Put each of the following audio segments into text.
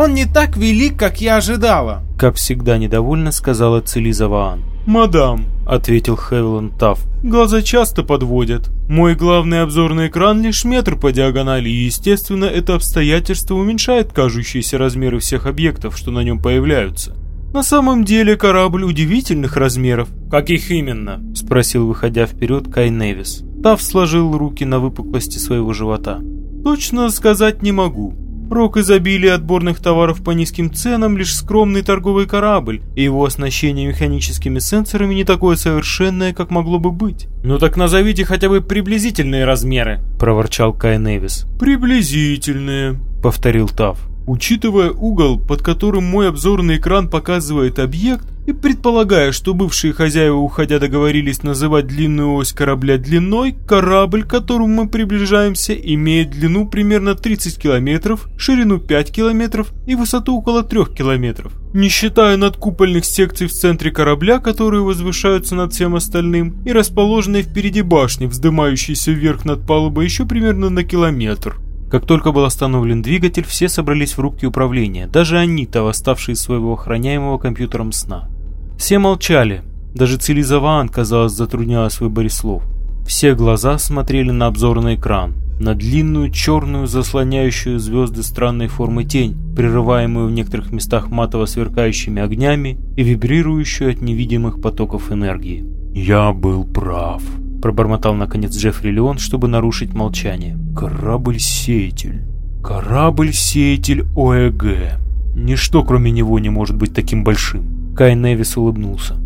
Он не так велик, как я ожидала!» Как всегда недовольно сказала Целиза Ваан. «Мадам», — ответил Хевилан Тафф, — «глаза часто подводят. Мой главный обзорный экран лишь метр по диагонали, и, естественно, это обстоятельство уменьшает кажущиеся размеры всех объектов, что на нем появляются. На самом деле корабль удивительных размеров». «Каких именно?» — спросил, выходя вперед, Кай Невис. Тафф сложил руки на выпуклости своего живота. «Точно сказать не могу. Рок изобилия отборных товаров по низким ценам лишь скромный торговый корабль, и его оснащение механическими сенсорами не такое совершенное, как могло бы быть. «Ну так назовите хотя бы приблизительные размеры», — проворчал Кай Невис. «Приблизительные», — повторил Тав. Учитывая угол, под которым мой обзорный экран показывает объект, и предполагая, что бывшие хозяева, уходя, договорились называть длинную ось корабля длиной, корабль, к которому мы приближаемся, имеет длину примерно 30 километров, ширину 5 километров и высоту около 3 километров. Не считая надкупольных секций в центре корабля, которые возвышаются над всем остальным, и расположенной впереди башни, вздымающейся вверх над палубой еще примерно на километр. Как только был остановлен двигатель, все собрались в рубке управления, даже Анита, восставшие из своего охраняемого компьютером сна. Все молчали, даже Цилизаван, казалось, затруднялась в выборе слов. Все глаза смотрели на обзорный экран, на длинную черную, заслоняющую звезды странной формы тень, прерываемую в некоторых местах матово сверкающими огнями и вибрирующую от невидимых потоков энергии. «Я был прав», Пробормотал наконец Джеффри Леон, чтобы нарушить молчание. Корабль-сеятель. Корабль-сеятель ОЭГ. Ничто, кроме него, не может быть таким большим. Кай Невис улыбнулся.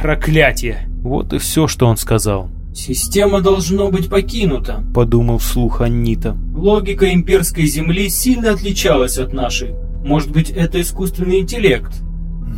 «Проклятие!» Вот и все, что он сказал. «Система должно быть покинута», — подумал вслух Аннита. «Логика имперской земли сильно отличалась от нашей. Может быть, это искусственный интеллект,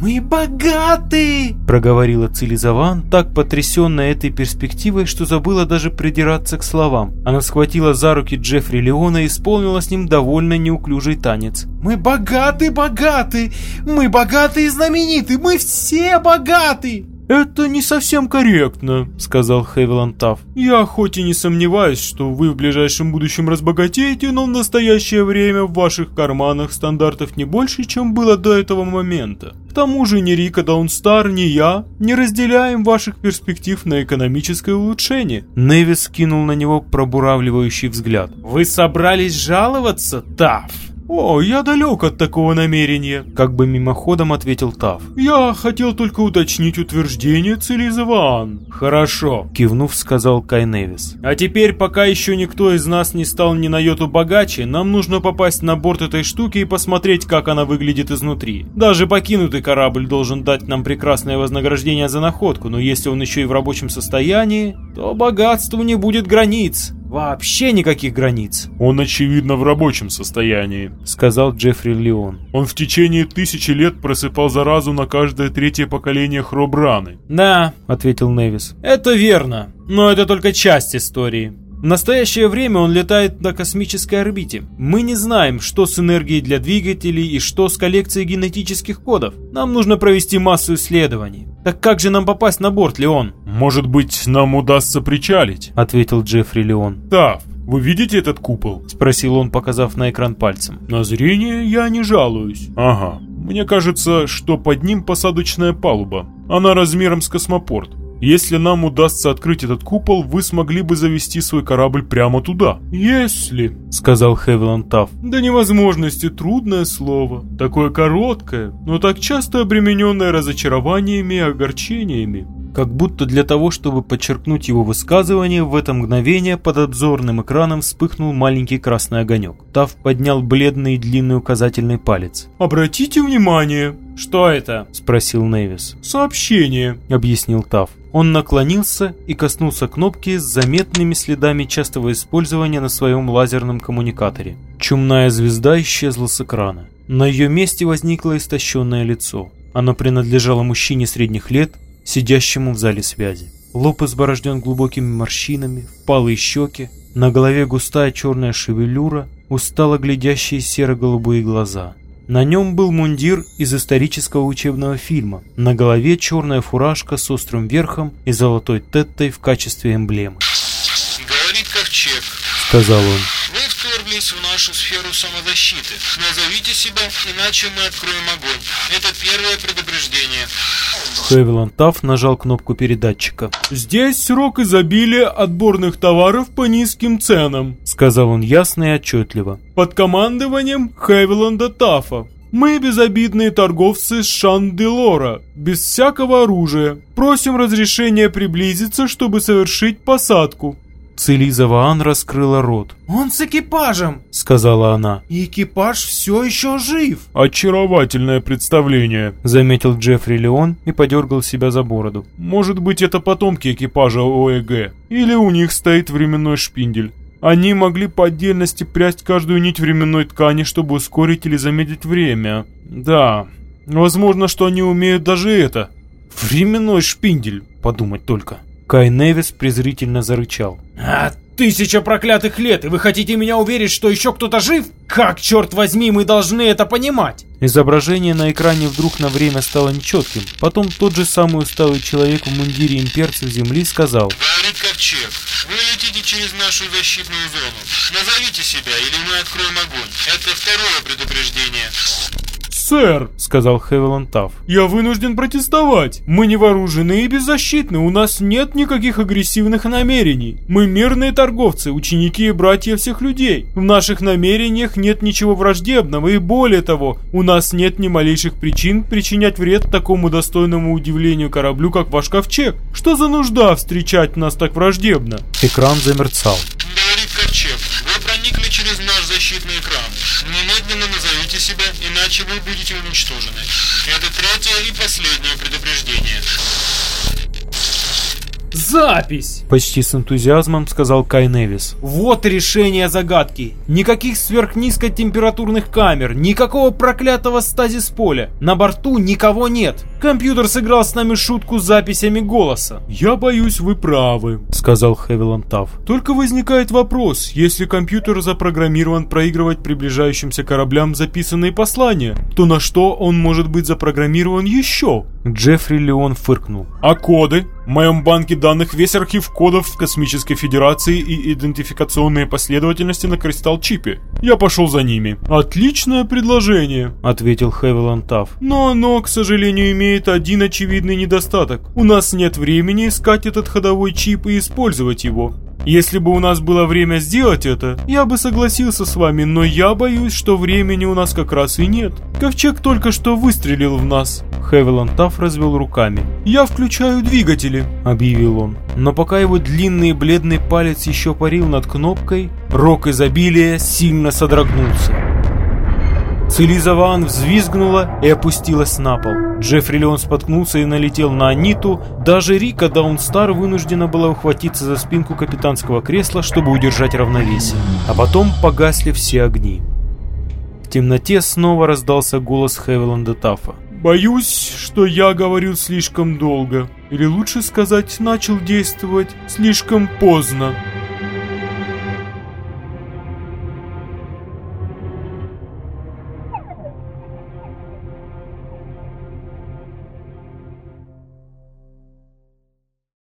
«Мы богаты!» — проговорила Цилизаван, так потрясенная этой перспективой, что забыла даже придираться к словам. Она схватила за руки Джеффри Леона и исполнила с ним довольно неуклюжий танец. «Мы богаты, богаты! Мы богаты и знамениты! Мы все богаты!» «Это не совсем корректно», — сказал Хевиланд Тафф. «Я хоть и не сомневаюсь, что вы в ближайшем будущем разбогатеете, но в настоящее время в ваших карманах стандартов не больше, чем было до этого момента. К тому же ни Рика Даунстар, ни я не разделяем ваших перспектив на экономическое улучшение». Невис кинул на него пробуравливающий взгляд. «Вы собрались жаловаться, Тафф?» «О, я далек от такого намерения», — как бы мимоходом ответил Тав. «Я хотел только уточнить утверждение Цилизаван». «Хорошо», — кивнув, сказал Кай Невис. «А теперь, пока еще никто из нас не стал ни на йоту богаче, нам нужно попасть на борт этой штуки и посмотреть, как она выглядит изнутри. Даже покинутый корабль должен дать нам прекрасное вознаграждение за находку, но если он еще и в рабочем состоянии, то богатству не будет границ». Вообще никаких границ. Он, очевидно, в рабочем состоянии, сказал Джеффри Леон. Он в течение тысячи лет просыпал заразу на каждое третье поколение хробраны. Да, ответил Невис. Это верно, но это только часть истории. В настоящее время он летает на космической орбите. Мы не знаем, что с энергией для двигателей и что с коллекцией генетических кодов. Нам нужно провести массу исследований. Так как же нам попасть на борт, Леон? Может быть, нам удастся причалить? Ответил Джеффри Леон. Тав, вы видите этот купол? Спросил он, показав на экран пальцем. На зрение я не жалуюсь. Ага. Мне кажется, что под ним посадочная палуба. Она размером с космопорт. Если нам удастся открыть этот купол, вы смогли бы завести свой корабль прямо туда. Если, сказал Хевиланд Тафф. До невозможности трудное слово. Такое короткое, но так часто обремененное разочарованиями и огорчениями. Как будто для того, чтобы подчеркнуть его высказывание, в это мгновение под обзорным экраном вспыхнул маленький красный огонек. Тав поднял бледный и длинный указательный палец. «Обратите внимание!» «Что это?» – спросил Невис. «Сообщение», – объяснил Тав. Он наклонился и коснулся кнопки с заметными следами частого использования на своем лазерном коммуникаторе. Чумная звезда исчезла с экрана. На ее месте возникло истощенное лицо. Оно принадлежало мужчине средних лет, сидящему в зале связи. Лоб изборожден глубокими морщинами, впалые щеки, на голове густая черная шевелюра, устало глядящие серо-голубые глаза. На нем был мундир из исторического учебного фильма, на голове черная фуражка с острым верхом и золотой теттой в качестве эмблемы. «Говорит Ковчег», — сказал он. «Вы вторглись ворвались в нашу сферу самозащиты. Назовите себя, иначе мы откроем огонь. Это первое предупреждение. Хевиланд Тафф нажал кнопку передатчика. «Здесь срок изобилия отборных товаров по низким ценам», сказал он ясно и отчетливо. «Под командованием Хевиланда Таффа. Мы безобидные торговцы с Шанделора, без всякого оружия. Просим разрешения приблизиться, чтобы совершить посадку». Целиза Ваан раскрыла рот. «Он с экипажем!» — сказала она. «И экипаж все еще жив!» «Очаровательное представление!» — заметил Джеффри Леон и подергал себя за бороду. «Может быть, это потомки экипажа ОЭГ. Или у них стоит временной шпиндель. Они могли по отдельности прясть каждую нить временной ткани, чтобы ускорить или замедлить время. Да, возможно, что они умеют даже это. Временной шпиндель, подумать только». Кай Невис презрительно зарычал. «А, тысяча проклятых лет, и вы хотите меня уверить, что еще кто-то жив? Как, черт возьми, мы должны это понимать?» Изображение на экране вдруг на время стало нечетким. Потом тот же самый усталый человек в мундире имперцев Земли сказал. «Говорит Ковчег, вы летите через нашу защитную зону. Назовите себя, или мы откроем огонь. Это второе предупреждение». «Сэр», — сказал Хевилан Тафф, — «я вынужден протестовать. Мы не вооружены и беззащитны, у нас нет никаких агрессивных намерений. Мы мирные торговцы, ученики и братья всех людей. В наших намерениях нет ничего враждебного, и более того, у нас нет ни малейших причин причинять вред такому достойному удивлению кораблю, как ваш ковчег. Что за нужда встречать нас так враждебно?» Экран замерцал. Через наш защитный экран. Немедленно назовите себя, иначе вы будете уничтожены. Это третье и последнее предупреждение. Запись! Почти с энтузиазмом сказал Кай Невис. Вот решение загадки. Никаких сверхнизкотемпературных камер, никакого проклятого стазис поля. На борту никого нет. Компьютер сыграл с нами шутку с записями голоса. «Я боюсь, вы правы», — сказал Хевиланд Тафф. «Только возникает вопрос, если компьютер запрограммирован проигрывать приближающимся кораблям записанные послания, то на что он может быть запрограммирован еще?» Джеффри Леон фыркнул. «А коды? В моем банке данных весь архив кодов в Космической Федерации и идентификационные последовательности на кристалл-чипе. Я пошел за ними». «Отличное предложение», — ответил Хевиланд Тафф. «Но оно, к сожалению, имеет один очевидный недостаток. У нас нет времени искать этот ходовой чип и использовать его. Если бы у нас было время сделать это, я бы согласился с вами, но я боюсь, что времени у нас как раз и нет. Ковчег только что выстрелил в нас. Хевиланд Тафф развел руками. «Я включаю двигатели», — объявил он. Но пока его длинный и бледный палец еще парил над кнопкой, рок изобилия сильно содрогнулся. Целизаван взвизгнула и опустилась на пол. Джеффри Леон споткнулся и налетел на Аниту. Даже Рика Даунстар вынуждена была ухватиться за спинку капитанского кресла, чтобы удержать равновесие. А потом погасли все огни. В темноте снова раздался голос Хевиланда Таффа. «Боюсь, что я говорил слишком долго. Или лучше сказать, начал действовать слишком поздно».